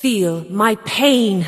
Feel my pain.